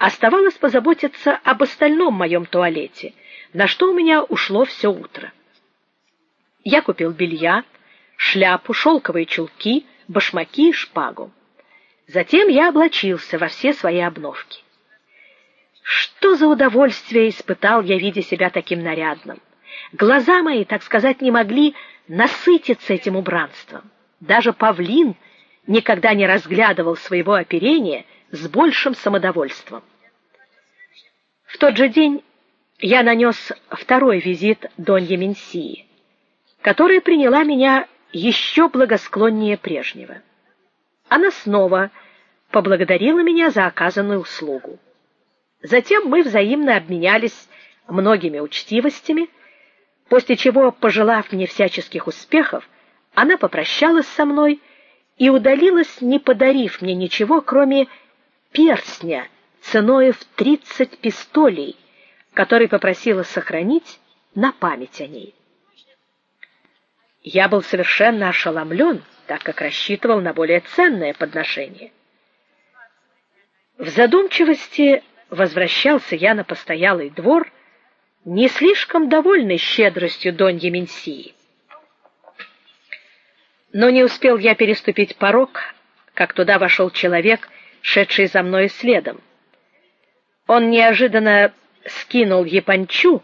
Оставалось позаботиться об остальном моем туалете, на что у меня ушло все утро. Я купил белья, шляпу, шелковые чулки, башмаки и шпагу. Затем я облачился во все свои обновки. Что за удовольствие испытал я, видя себя таким нарядным. Глаза мои, так сказать, не могли насытиться этим убранством. Даже павлин никогда не разглядывал своего оперения с большим самодовольством. В тот же день я нанес второй визит Донье Менсии, которая приняла меня еще благосклоннее прежнего. Она снова поблагодарила меня за оказанную услугу. Затем мы взаимно обменялись многими учтивостями, после чего, пожелав мне всяческих успехов, она попрощалась со мной и удалилась, не подарив мне ничего, кроме перстня ценой в тридцать пистолей, который попросила сохранить на память о ней. Я был совершенно ошеломлен, так как рассчитывал на более ценное подношение. В задумчивости возвращался я на постоялый двор, не слишком довольный щедростью Доньи Менсии. Но не успел я переступить порог, как туда вошел человек, шедший за мной следом. Он неожиданно скинул япончу,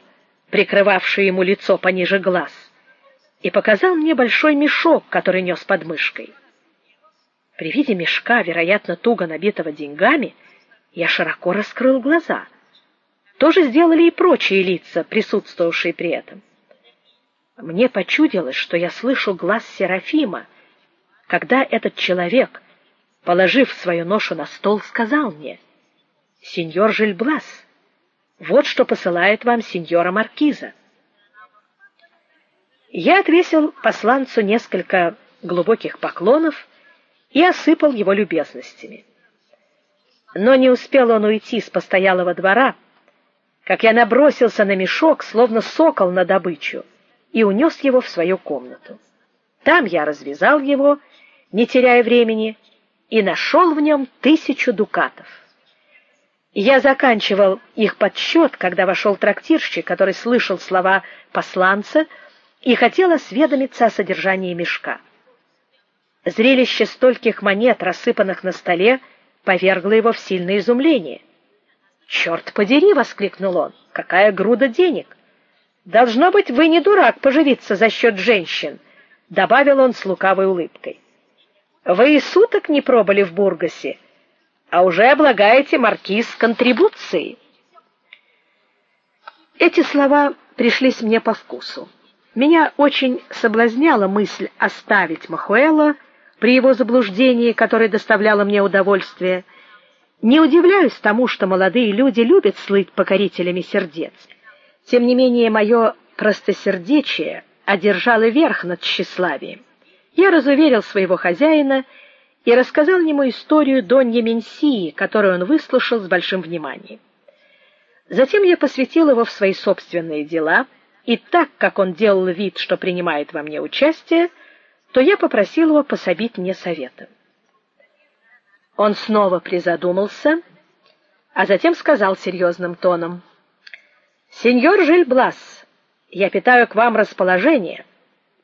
прикрывавшую ему лицо пониже глаз, и показал мне большой мешок, который нес под мышкой. При виде мешка, вероятно, туго набитого деньгами, я широко раскрыл глаза. То же сделали и прочие лица, присутствовавшие при этом. Мне почудилось, что я слышу глаз Серафима, когда этот человек, положив свою ношу на стол, сказал мне: "Сеньор Жильблас, вот что посылает вам сеньора маркиза". Я отвесил посланцу несколько глубоких поклонов и осыпал его любезностями. Но не успел он уйти с постоялого двора, как я набросился на мешок, словно сокол на добычу, и унес его в свою комнату. Там я развязал его, не теряя времени, и нашел в нем тысячу дукатов. Я заканчивал их подсчет, когда вошел трактирщик, который слышал слова посланца и хотел осведомиться о содержании мешка. Зрелище стольких монет, рассыпанных на столе, повергло его в сильное изумление. «Черт подери, воскликнул он. Какая груда денег! Должно быть, вы не дурак поживиться за счет женщин, добавил он с лукавой улыбкой. Вы и суток не пробыли в Бургасе, а уже облагаете маркиз контрибуцией. Эти слова пришлись мне по вкусу. Меня очень соблазняла мысль оставить Махуэла при его заблуждении, которое доставляло мне удовольствие. Не удивляюсь тому, что молодые люди любят слыть покорителями сердец. Тем не менее, мое простосердечие одержало верх над тщеславием. Я разуверил своего хозяина и рассказал ему историю Доньи Менсии, которую он выслушал с большим вниманием. Затем я посвятил его в свои собственные дела, и так как он делал вид, что принимает во мне участие, то я попросил его пособить мне советом. Он снова призадумался, а затем сказал серьезным тоном: "Сеньор Жильблас, я питаю к вам расположение,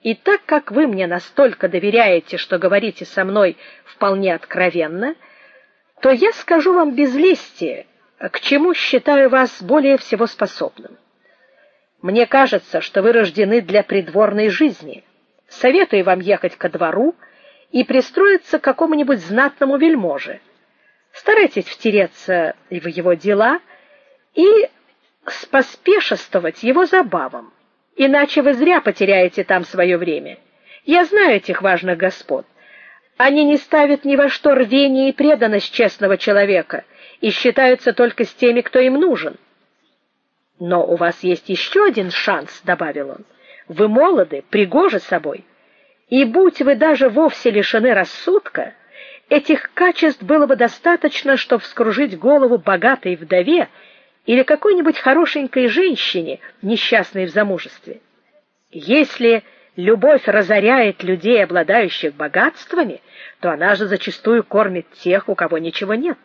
и так как вы мне настолько доверяете, что говорите со мной вполне откровенно, то я скажу вам без лести, к чему считаю вас более всего способным. Мне кажется, что вы рождены для придворной жизни. Советую вам ехать ко двору и пристроиться к какому-нибудь знатному вельможе. Старайтесь втереться в его дела и споспешествовать его забавам, иначе вы зря потеряете там свое время. Я знаю этих важных господ. Они не ставят ни во что рвение и преданность честного человека и считаются только с теми, кто им нужен. Но у вас есть еще один шанс, добавил он. Вы молоды, пригожи собой. И будь вы даже вовсе лишены рассудка, этих качеств было бы достаточно, чтобы вскружить голову богатой вдове или какой-нибудь хорошенькой женщине, несчастной в замужестве. Если любовь разоряет людей, обладающих богатствами, то она же зачастую кормит тех, у кого ничего нет.